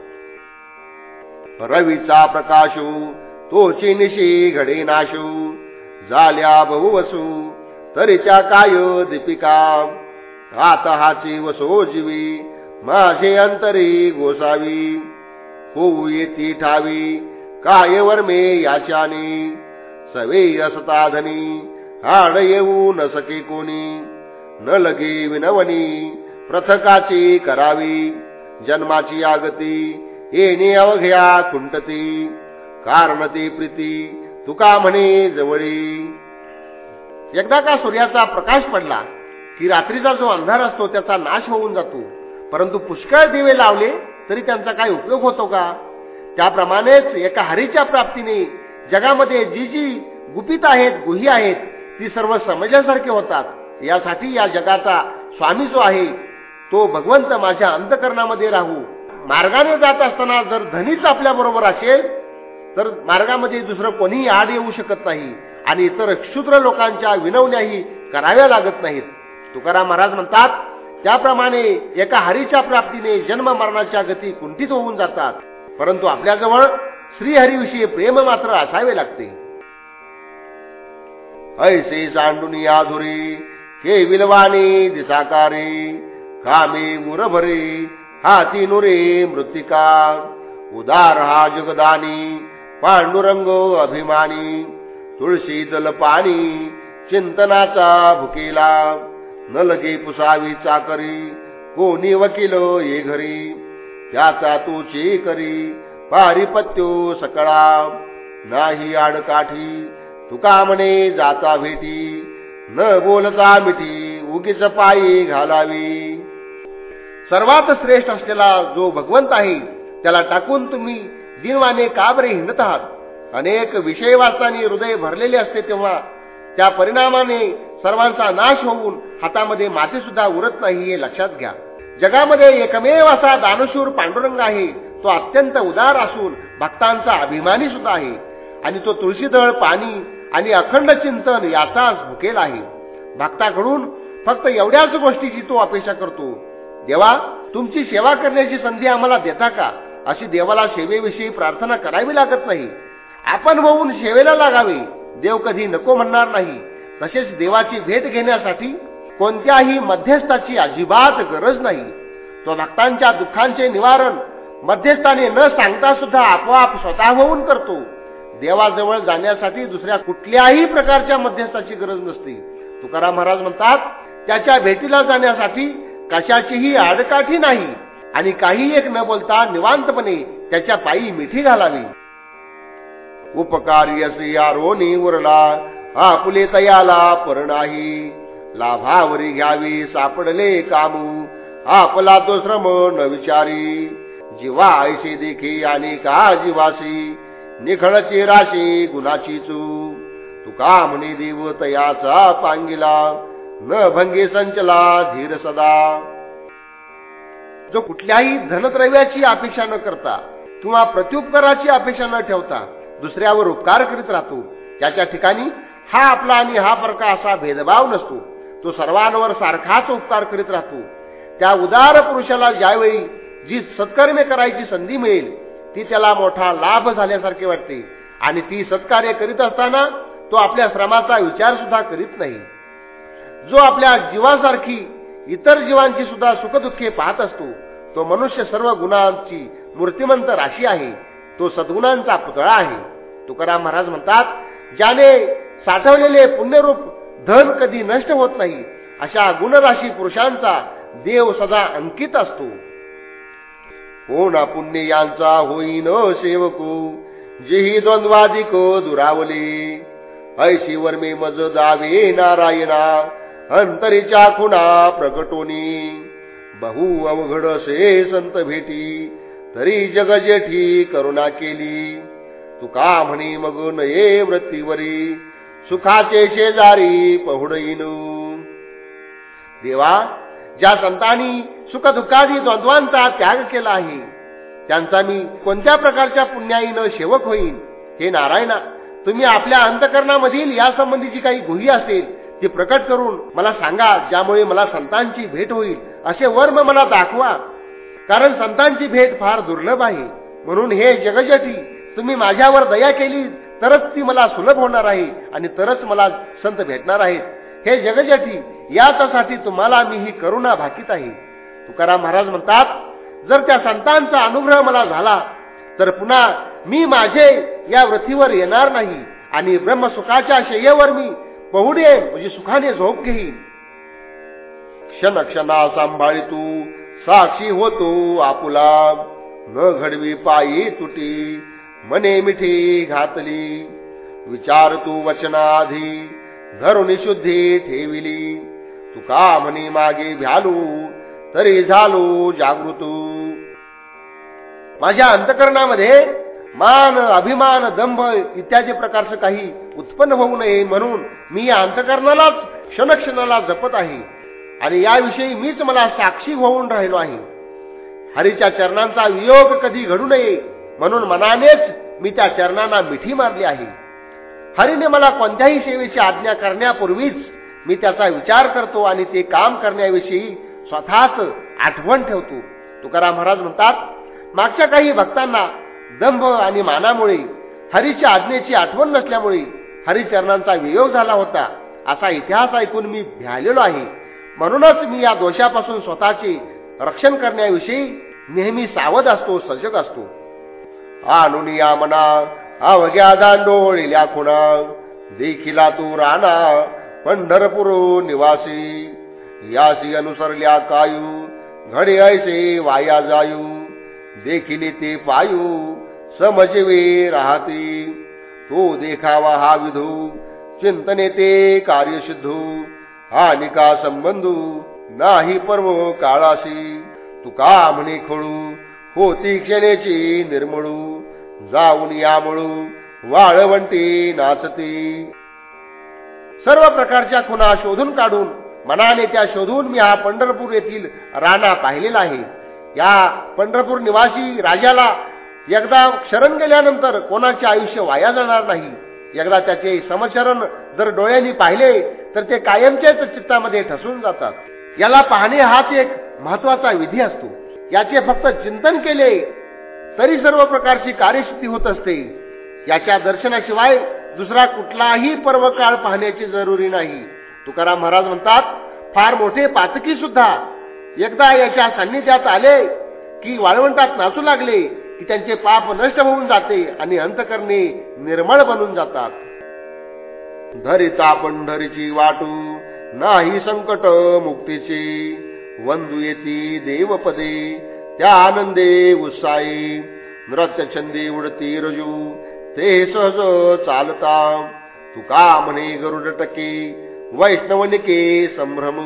रवीचा प्रकाशू तोची निशी घडे नाशू. झाल्या बहुवसू तरीच्या काय दीपिका. हात हाची वसो जीवी माझे अंतरी गोसावी. होऊ येती ठावी काय वर्मे याच्याने. सवे असताधनी हाड येऊ न सके कोणी. न लगे विनवनी प्रथकाची करावी. जन्माची आगती येणे अवघ्या खुंटती कारण ती प्रीती तुका म्हणे जवळी. एकदा का सूर्याचा प्रकाश पडला की रात्रीचा जो अंधार असतो त्याचा नाश होऊन जातो. परंतु पुष्कळ दिवे लावले तरी त्यांचा काय उपयोग होतो का? त्याप्रमाणेच एका हरीच्या प्राप्तीने जगामध्ये जी जी गुपित आहेत गुही आहेत ती सर्व समजल्यासारखे होतात. यासाठी या जगाचा स्वामी जो आहे तो भगवंत माझ्या अंतकरणामध्ये राहू. मार्गाने जात असताना जर धनीच आपल्या बरोबर असेल तर मार्गामध्ये दुसरं कोणीही आड येऊ शकत नाही आणि इतर क्षुद्र लोकांच्या विनवण्याही कराव्या लागत नाहीत. तुकाराम महाराज म्हणतात त्याप्रमाणे एका हरीच्या प्राप्तीने जन्म मरणाच्या गती कुंठित होऊन जातात. परंतु आपल्याजवळ श्रीहरीविषयी प्रेम मात्र असावे लागते. ऐसे सांडून आधुरी हे विलवाने दिसाकारे कामे मुरभरे हाती नुरे मृतिका उदार हा जगदानी पांडुरंग अभिमानी तुळशी दल पाणी चिंतनाचा भुकेला न लगे पुसावी चाकरी कोणी वकील ये घरी त्याचा तू चे करी पारिपत्यो सकळा नाही आडकाठी तुका म्हणे जाता भेटी न बोलता मिठी उगीच पायी घालावी. सर्वात श्रेष्ठ असलेला जो भगवंत आहे त्याला टाकून तुम्ही दिनवाने का बरे हिंडत आहात. अनेक विषय वाचतानी हृदय भरलेले असते तेव्हा त्या परिणामाने सर्वांचा नाश होऊन हातामध्ये माती सुद्धा उरत नाही हे लक्षात घ्या. जगामध्ये एकमेव असा दानशूर पांडुरंग आहे तो अत्यंत उदार असून भक्तांचा अभिमानी सुद्धा आहे. आणि तो तुळशीदळ पाणी आणि अखंड चिंतन याचाच भुकेल आहे. भक्ताकडून फक्त एवढ्याच गोष्टीची तो अपेक्षा करतो देवा तुमची सेवा करण्याची संधी आम्हाला देता का? अशी देवाला सेवेविषयी प्रार्थना करावी लागत नाही. आपण होऊन सेवेला लागावे. देव कधी नको म्हणणार नाही. तसेच देवाची भेट घेण्यासाठी कोणत्याही मध्यस्थाची अजिबात गरज नाही. तो भक्तांच्या दुःखांचे निवारण मध्यस्थाने न सांगता सुद्धा आपोआप स्वतः होऊन करतो. देवाजवळ जाण्यासाठी दुसऱ्या कुठल्याही प्रकारच्या मध्यस्थाची गरज नसते. तुकाराम महाराज म्हणतात त्याच्या भेटीला जाण्यासाठी कशाचीही आडकाठी नाही आणि काही एक न बोलता निवांतपणे त्याच्या पायी मिठी घालावी. उपकारी असे रोनी उरला आपुले तयाला पर नाही लाभावरी घ्यावी सापडले कामू आपला तो श्रम न विचारी. जीवा ऐशी देखी आणि का जीवासी निखळची राशी गुणाची चू. तुका म्हणे देव तयाचा पांगिला. न भंगे संचला धीर सदा. जो कुठल्याही धनद्रव्याची अपेक्षा न करता किंवा प्रत्युपकाराची अपेक्षा न ठेवता दुसऱ्यावर उपकार करीत राहतो त्याच्या ठिकाणी हा आपला आणि हा फरका असा भेदभाव नसतो. तो सर्वांवर सारखाच उपकार करीत राहतो. त्या उदार पुरुषाला ज्यावेळी जी सत्कर्मे करायची संधी मिळेल ती त्याला मोठा लाभ झाल्यासारखे वाटते आणि ती सत्कार्य करीत असताना तो आपल्या श्रमाचा विचार सुद्धा करीत नाही. जो आपल्या जीवासारखी इतर जीवांची सुद्धा सुखदुःखे पाहत असतो तो मनुष्य सर्व गुणांची मूर्तिमंत राशी आहे. तो सद्गुणांचा पुतळा आहे. तुकाराम महाराज म्हणतात ज्याने साठवलेले पुण्यरूप धन कधी नष्ट होत नाही अशा गुणराशी पुरुषांचा देव सदा अंकित असतो. हो ना पुण्य यांचा होईन सेवको जेही द्वंद्वाधिक दुरावले. ऐशी वर्मे मज दावे नारायणा अंतरीच्या खुणा प्रकटोनी बहु अवघड से संत भेटी तरी जग जेठी करुणा केली. तुका म्हणी मग नये वृत्तीवरी सुखाचे शेजारी पहुडईन देवा ज्या संतांनी सुखदुःखादी द्वंद्वांचा त्याग केला आहे त्यांचा मी कोणत्या प्रकारच्या पुण्याईनं सेवक होईन? हे नारायणा तुम्ही आपल्या अंतकरणामधील या संबंधीची काही गुही असेल ती प्रकट करून मला सांगा ज्यामुळे मला संतांची भेट होईल असे वर्म मला दाखवा कारण संतांची भेट फार दुर्लभ आहे. म्हणून हे जगजटी तुम्ही माझ्यावर दया केली तरच ती मला सुलभ होणार आहे आणि तरच मला संत भेटणार आहेत. हे जगजटी याच्यासाठी तुम्हाला मी ही करुणा भाकीत आहे. तुकाराम महाराज म्हणतात जर त्या संतांचा अनुग्रह मला झाला तर पुन्हा मी माझे या व्रथीवर येणार नाही आणि ब्रह्मसुखाच्या शय्येवर मी बहुडे म्हणजे सुखाने झोप घेईन क्षण क्षणा सांभाळी तू साक्षी होतो आपुला न घडवी पायी तुटी मने मिठी घातली। विचार तू वचनाधी धरुणी शुद्धी ठेविली। तुका म्हणे मागे भ्यालू तरी झालो जागृत। माझ्या अंतकरणामध्ये मान अभिमान दंभ इत्यादी प्रकारचं काही उत्पन्न होऊ नये म्हणून मी या अंतकरणालाच क्षणक्षणाला जपत आहे. आणि याविषयी मीच मला साक्षी होऊन राहिलो आहे. हरीच्या चरणांचा वियोग कधी घडू नये म्हणून मनानेच मी त्या चरणांना मिठी मारली आहे. हरीने मला कोणत्याही सेवेची आज्ञा करण्यापूर्वीच मी त्याचा विचार करतो आणि ते काम करण्याविषयी स्वतःच आठवण ठेवतो. तुकाराम महाराज म्हणतात मागच्या काही भक्तांना दंभ आणि मानामुळे हरीच्या आज्ञेची आठवण नसल्यामुळे हरिचरणांचा वियोग झाला होता असा इतिहास ऐकून मी भ्यालेलो आहे. म्हणूनच मी या दोषापासून स्वतःचे रक्षण करण्याविषयी नेहमी सावध असतो सजग असतो. आणून या मना अवघ्या दांडोळील्या खुणा देखिला तू राणा पंढरपूर निवासी. यासी अनुसरल्या कायू घडे ऐसे वाया जायू. देखिले ते पायू समजवे राहते. तो देखावा हा विधू चिंतने ते कार्यसिद्धू आणि का संबंधू नाही पर्व काळाशी. तुका म्हणे खळू होती क्षणेची निर्मळू. जाऊन यामुळू वाळवंटी नाचते. सर्व प्रकारच्या खुणा शोधून काढून मनाने त्या शोधून मी हा पंढरपूर येथील राणा पाहिलेला आहे. या पंढरपूर निवासी राजाला एकदा शरण गेल्यानंतर कोणाचे आयुष्य वाया जाणार नाही. एकदा त्याचे समचरण जर डोळ्यांनी पाहिले तर ते कायमचेच चित्तामध्ये ठसून जातात. याला पाहणे हाच एक महत्त्वाचा विधी असतो. याचे फक्त चिंतन केले तरी सर्व प्रकारची कार्यसिद्धी होत असते. याच्या दर्शनाशिवाय दुसरा कुठलाही पर्व काळ पाहण्याची जरुरी नाही. तुकाराम महाराज म्हणतात फार मोठे पातकी सुद्धा एकदा याच्या सान्निध्यात आले की वाळवंटात नाचू लागले की त्यांचे पाप नष्ट होऊन जाते आणि अंतकरणे निर्मळ बनून जातात. धरिता पंढरीची वाटू नाही संकट मुक्तीची. वंदू येती देवपदे त्या आनंदे उत्साही. नृत्य छंदी उडती रजू ते सहज चालता. तुका म्हणे गरुड टके वैष्णवनिके संभ्रम.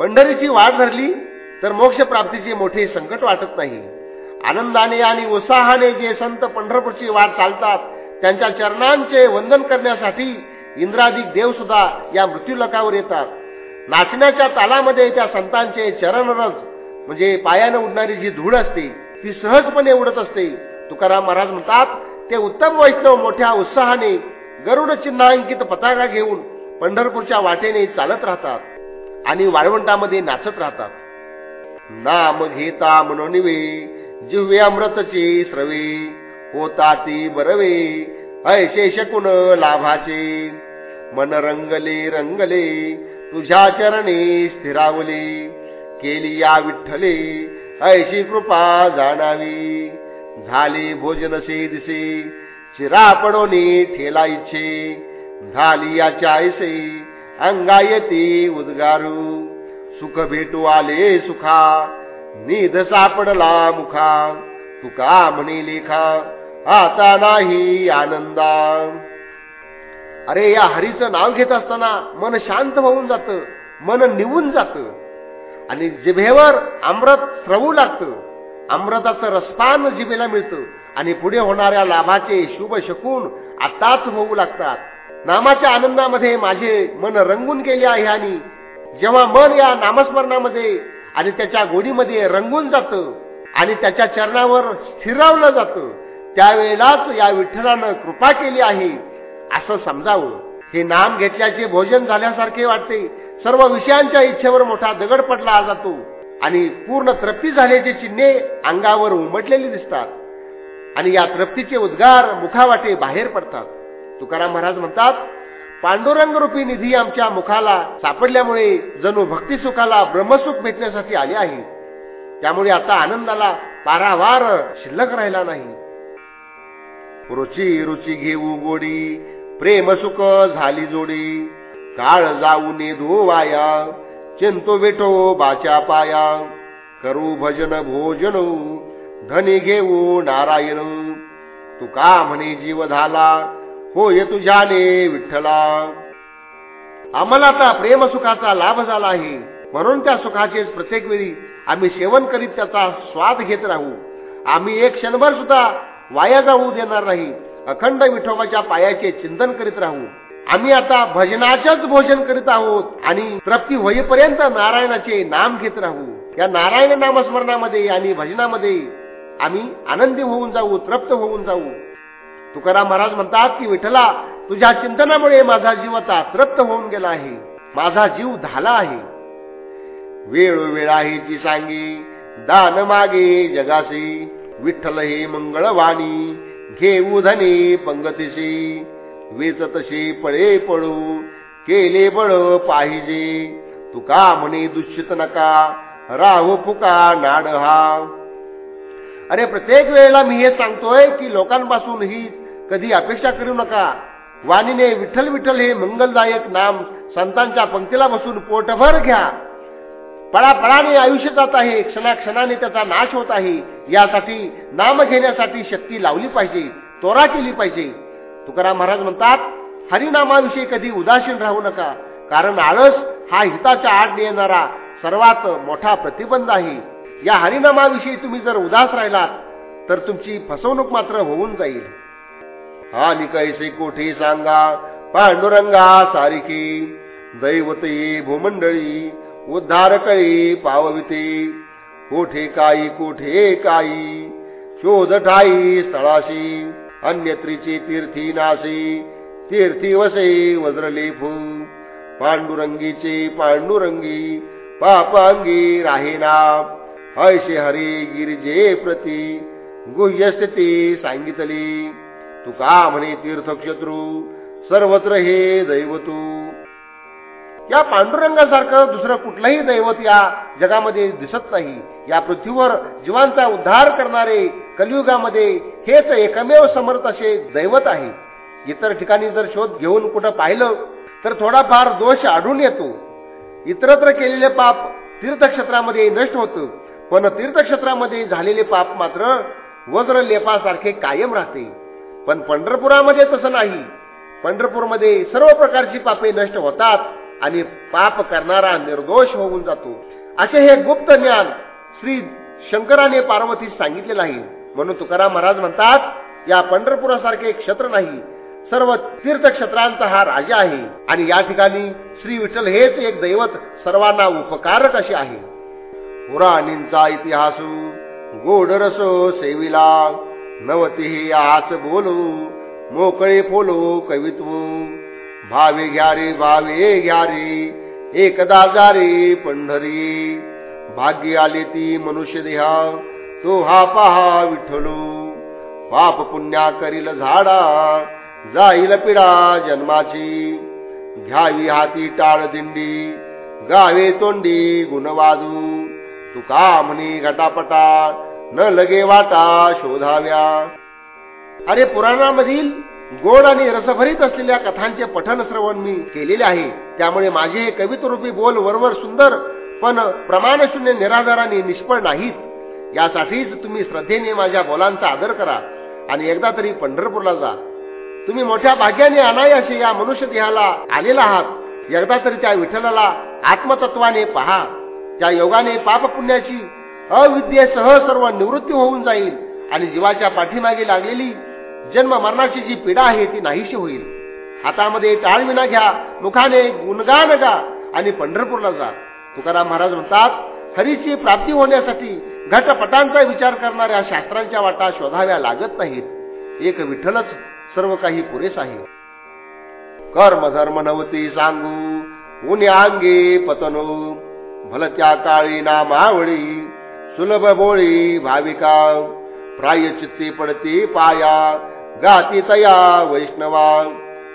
पंढरीची वाट धरली तर मोक्ष प्राप्तीचे मोठे संकट वाटत नाही. आनंदाने आणि उत्साहाने जे संत पंढरपूरची वाट चालतात त्यांच्या चरणांचे वंदन करण्यासाठी इंद्रादिक देव सुद्धा या मृत्यूलकावर येतात. नाचण्याच्या तालामध्ये त्या संतांचे चरणरज म्हणजे पायानं उडणारी जी धूळ असते ती सहजपणे उडत असते. तुकाराम महाराज म्हणतात ते उत्तम वैष्णव मोठ्या उत्साहाने गरुड चिन्हांकित पताका घेऊन पंढरपूरच्या वाटेने चालत राहतात. आणि वाळवंटामध्ये नाचत राहतात. नाम घेता मनोनिवे जिव्हे अमृतचे श्रवे होता ती बरवे ऐशे शकून लाभाचे? मन रंगले रंगले तुझ्या चरणी स्थिरावले केली या विठ्ठले ऐशी कृपा जाणावी. झाली भोजन से दिसे चिरापडोनी ठेला इच्छे झाली याच्या ऐसे अंगा येते उद्गारू. सुख भेटू आले सुखा. निध सापडला मुखा. तुका म्हणे लेखा आता नाही आनंदा. अरे या हरीचं नाव घेत असताना मन शांत होऊन जात मन निवून जात. आणि जिभेवर अमृत स्रवू लागतं. अमृताचं रसपान जिभेला मिळतं. आणि पुढे होणाऱ्या लाभाचे शुभ शकून आताच होऊ लागतात. नामाच्या आनंदामध्ये माझे मन रंगून गेले आहे आणि जेव्हा मन या नामस्मरणामध्ये आणि त्याच्या गोडीमध्ये रंगून जात आणि त्याच्या चरणावर स्थिरावलं जातं त्यावेळेलाच या विठ्ठलानं कृपा केली आहे. असं समजावं. हे नाम घेतल्याचे भोजन झाल्यासारखे वाटते. सर्व विषयांच्या इच्छेवर मोठा दगड पडला जातो आणि पूर्ण तृप्ती झाल्याचे चिन्हे अंगावर उमटलेली दिसतात आणि या तृप्तीचे उद्गार मुखावाटे बाहेर पडतात. तुकाराम महाराज म्हणतात पांडुरंग रूपी निधी आमच्या मुखाला सापडल्यामुळे जणू भक्ती सुखाला ब्रह्मसुख भेटण्यासाठी आले आहे. त्यामुळे आता आनंदाला पारावार शिल्लक राहिला नाही. रुची रुची घेऊ गोडी प्रेम सुख झाली जोडी. काळ जाऊ ने धोवाया चिंतो बेठो बाच्या पाया. करू भजन भोजन धनी घेऊ नारायण. तुका म्हणे जीव झाला होय तुझ्याने विठ्ठला. आम्हाला आता प्रेम सुखाचा लाभ झाला आहे. म्हणून त्या सुखाचे प्रत्येक वेळी आम्ही सेवन करीत त्याचा स्वाद घेत राहू. आम्ही एक क्षणभर सुद्धा वाया जाऊ देणार नाही. अखंड विठोबाच्या पायाचे चिंतन करीत राहू. आम्ही आता भजनाचेच भोजन करीत आहोत आणि तृप्ती होईपर्यंत नारायणाचे नाम घेत राहू. या नारायण नामस्मरणामध्ये आणि भजनामध्ये आम्ही आनंदी होऊन जाऊ तृप्त होऊन जाऊ. तुकाराम महाराज म्हणतात की विठला तुझ्या चिंतनामुळे माझा जीव आता तृप्त होऊन गेला आहे. माझा जीव झाला आहे. वेळोवेळा ती सांगी दान मागे जगासी विठ्ठल हे मंगळवाणी घेऊ धने पंगतीशी वेचतशी पळे पळू केले बळ पाहिजे. तुका म्हणे दुश्चित नका राहू फुका नाड हा. अरे प्रत्येक वेळेला मी हे सांगतोय की लोकांपासून ही कधी अपेक्षा करू नका. वाणीने विठ्ठल विठ्ठल हे मंगलदायक नाम संतांच्या पंक्तीला बसून पोटभर घ्या. पळापळाने आयुष्य जात आहे क्षणाक्षणाने त्याचा नाश होत आहे. यासाठी नाम घेण्यासाठी शक्ती लावली पाहिजे तोरा केली पाहिजे. तुकाराम महाराज म्हणतात हरिनामाविषयी कधी उदासीन राहू नका. कारण आळस हा हिताच्या आड येणारा सर्वात मोठा प्रतिबंध आहे. या हरिनामाविषयी तुम्ही जर उदास राहिलात तर तुमची फसवणूक मात्र होऊन जाईल. हा कैसे कोठे सांगा पांडुरंगा सारिकी दैवत भूमंडळी उद्धार कळी पावविते कोठे काई कोठे काई शोध ठाई स्थळाशी अन्यत्रीची तीर्थी नाशी तीर्थी वसे वज्रलेफू पांडुरंगीचे पांडुरंगी पापांगी राहिना ऐशे हरी गिरिजे प्रती गुह्यस्थिती सांगितली. तुका म्हणे तीर्थक्षत्रू सर्वत्र हे दैवतू. या पांडुरंगासारखं दुसरं कुठलंही दैवत या जगामध्ये दिसत नाही. या पृथ्वीवर जीवांचा उद्धार करणारे कलियुगामध्ये हेच एकमेव समर्थ असे दैवत आहे. इतर ठिकाणी जर शोध घेऊन कुठं पाहिलं तर थोडाफार दोष आढळून येतो. इतरत्र केलेले पाप तीर्थक्षेत्रामध्ये नष्ट होतं पण तीर्थक्षेत्रामध्ये झालेले पाप मात्र वज्र लेपासारखे कायम राहते. पण पंढरपुरामध्ये तसं नाही. पंढरपूरमध्ये सर्व प्रकारची पापे नष्ट होतात आणि पाप करणारा निर्दोष होऊन जातो. असे हे गुप्त ज्ञान श्री शंकराने पार्वतीस सांगितलेलं आहे. म्हणून तुकाराम महाराज म्हणतात या पंढरपुरासारखे क्षेत्र नाही. सर्व तीर्थक्षेत्रांचा हा राजा आहे. आणि या ठिकाणी श्री विठ्ठल हेच एक दैवत सर्वांना उपकारक असे आहे. पुराणींचा इतिहास गोड रस सेविला नवती आच बोलू मोकळे फोलो कवित्व. भावे घ्या रे भावे घ्या रे एकदा जा रे पंढरी. भाग्य आले ती मनुष्य देहा तो हा पहा विठ्ठलू. पाप पुण्या करील झाडा जाईल पिढा जन्माची. घ्यावी हाती टाळ दिंडी गावे तोंडी गुणवाजू तुका म्हणी घटापटा न लगे वाटा शोधाव्या. अरे पुराणामधील गोड आणि रसभरीत असलेल्या कथांचे पठन श्रवण मी केलेले आहे. त्यामुळे माझे हे कवित्वरूपी बोल वरवर सुंदर पण प्रमाणशून्य निराधाराने निष्फळ नाहीत. यासाठीच तुम्ही श्रद्धेने माझ्या बोलांचा आदर करा आणि एकदा तरी पंढरपूरला जा. तुम्ही मोठ्या भाग्याने अनायाशी या मनुष्य देहाला आलेला आहात. एकदा तरी त्या विठ्ठलाला आत्मतत्वाने पहा. त्या योगाने पाप पुण्याची अविद्येसह सर्व निवृत्ती होऊन जाईल. आणि जीवाच्या पाठीमागे लागलेली जन्म मरणाची जी पीडा आहे ती नाहीशी होईल. हातामध्ये टाळविना घ्या मुखाने गुणगान गा आणि पंढरपूरला जा. तुकाराम महाराज म्हणतात हरीची प्राप्ती होण्यासाठी घटपटांचा विचार करणाऱ्या शास्त्रांच्या वाटा शोधाव्या लागत नाहीत. एक विठ्ठलच सर्व काही पुरेस आहे. कर्म धर्म नवती सांगू. उन्या अंगे पतनो. भलत्या काळी नामावळी. सुलभ बोळी भाविका प्रायचित्ती पडती पाया गाती तया वैष्णवा.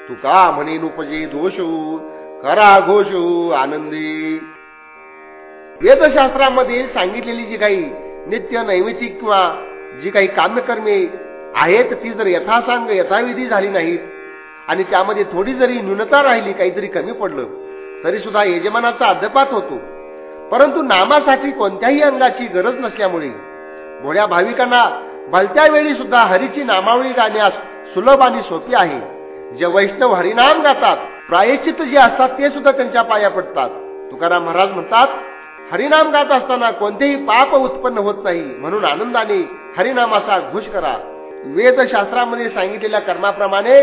तुका म्हणी उपजे दोषू करा घोषू आनंदी. वेदशास्त्रामध्ये सांगितलेली जी काही नित्य नैमितिक किंवा जी काही काम्यकर्मे आहेत ती जर यथासांग यथाविधी झाली नाहीत आणि त्यामध्ये थोडी जरी न्यूनता राहिली काहीतरी कमी पडलं तरी सुद्धा यजमानाचा अध्यपात होतो. परंतु नामासाठी कोणत्याही अंगाची गरज नसल्यामुळे भोड्या भाविकांना भलत्या वेळी सुद्धा हरीची नामावळी गाण्यास सुलभ आणि सोपी आहे. जे वैष्णव हरिनाम गातात प्रायश्चित जे असतात ते सुद्धा त्यांच्या पाया पडतात. तुकाराम महाराज म्हणतात हरिनाम गात असताना कोणतेही पाप उत्पन्न होत नाही. म्हणून आनंदाने हरिनामाचा घोष करा. वेदशास्त्रामध्ये सांगितलेल्या कर्माप्रमाणे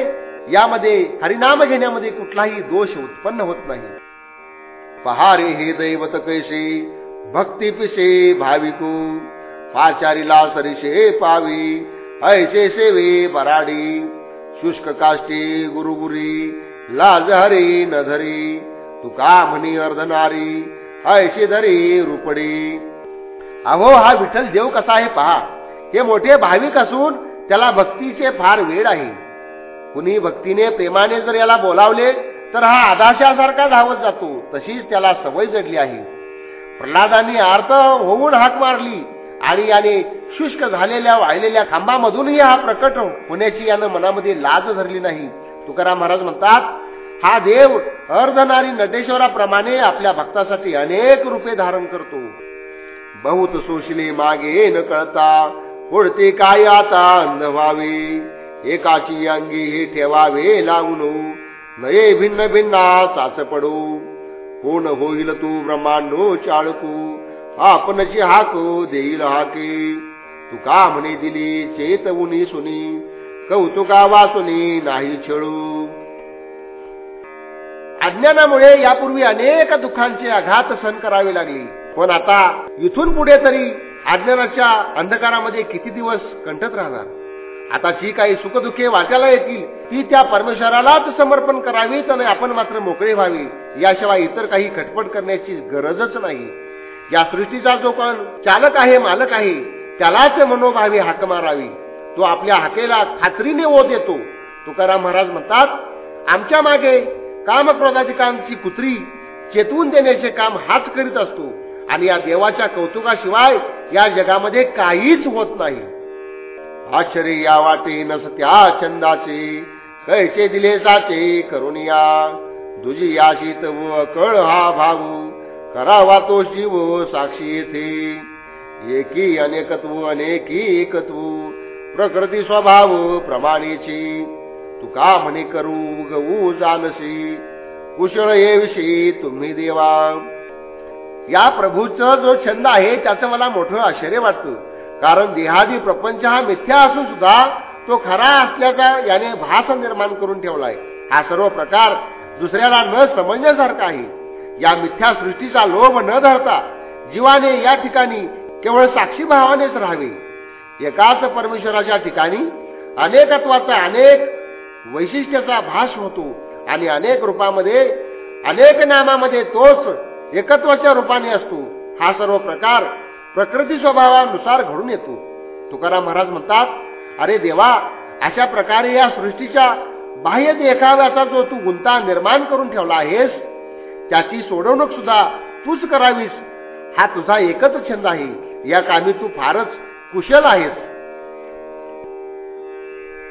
यामध्ये हरिनाम घेण्यामध्ये कुठलाही दोष उत्पन्न होत नाही. पहारे हे दैवत कैसे? भक्ती पिसे भाविकू पाचारीला सरिषे पावी ऐसे सेवे बराडी शुष्क काष्टी गुरुगुरी लाज हरी नधरी तुका म्हणी अर्धनारी ऐशी धरी रुपडी। अहो हा विठ्ठल देव कसा आहे पहा. हे मोठे भाविक असून त्याला भक्तीचे फार वेळ आहे. कुणी भक्तीने प्रेमाने जर याला बोलावले तर हा आदाशासारखा धावत जातो. तशीच त्याला सवय जडली आहे. प्रल्हादाने अर्थ होऊन हाक मारली आणि याने शुष्क झालेल्या वाळलेल्या खांबामधूनही हा प्रकट होण्याची यानं मनामध्ये लाज धरली नाही. तुकाराम महाराज म्हणतात हा देव अर्धनारी नटेश्वराप्रमाणे आपल्या भक्तासाठी अनेक रूपे धारण करतो. बहुत सोशले मागे न कळता पुढते काय आता अंध व्हावे? एकाची अंगी हे ठेवावे लागून नये भिन्न भिन्ना चाच पडू कोण होईल तू ब्रह्मांडो चाळकू? आपणची हाक देईल हाके. तू का म्हणे दिली चेत उनी सुनी. कौतुका वाचुनी नाही छळू. अज्ञानामुळे यापूर्वी अनेक दुःखांचे आघात सहन करावे लागले. पण आता इथून पुढे तरी अज्ञानाच्या अंधकारामध्ये किती दिवस कंठत राहणार? आता जी काही सुखदुःखे वाट्याला येतील ती त्या परमेश्वरालाच समर्पण करावीत आणि आपण मात्र मोकळे व्हावी. याशिवाय इतर काही खटपट करण्याची गरजच नाही. या सृष्टीचा जो कोण चालक आहे मालक आहे त्यालाच मनोभावी हाक मारावी. तो आपल्या हाकेला खात्रीने ओ देतो. तुकाराम महाराज म्हणतात आमच्या मागे कामक्रोधाधिकांची कुत्री चेतवून देण्याचे काम हाच करीत असतो. आणि या देवाच्या कौतुकाशिवाय या जगामध्ये काहीच होत नाही. आश्चर्य या वाटे नस त्या छंदाचे कैसे दिले जाते करुणिया? दुजी याशी व कळ हा भाऊ करावा तो शिव साक्षी येथे. एकी अनेकत्व अनेकी एकत्व प्रकृती स्वभाव प्रमाणेची. तुका म्हणे करू गऊ जानसी कुशळ येविषयी तुम्ही देवा. या प्रभूचं जो छंद आहे त्याचं मला मोठं आश्चर्य वाटतं. कारण देहादी प्रपंच हा मिथ्या असून सुद्धा तो खरा असल्याचा याने भास निर्माण करून ठेवलाय. हा सर्व प्रकार दुसऱ्याला न समजण्यासारखा आहे. या मिथ्या सृष्टीचा लोभ न धरता जीवाने या ठिकाणी केवळ साक्षी भावानेच राहावे. एकाच परमेश्वराच्या ठिकाणी अनेकत्वाचा अनेक वैशिष्ट्याचा भास होतो आणि अनेक रूपामध्ये अनेक नामामध्ये तोच एकत्वाच्या रूपाने असतो. हा सर्व प्रकार प्रकृती स्वभावानुसार घडून येतो. तुकाराम महाराज म्हणतात अरे देवा अशा प्रकारे या सृष्टीच्या बाह्य देखाव्याचा जो तू गुंता निर्माण करून ठेवला आहेस त्याची सोडवणूक सुद्धा तूच करावीस. हा तुझा एकच छंद आहे. या कामी तू फारच कुशल आहेस.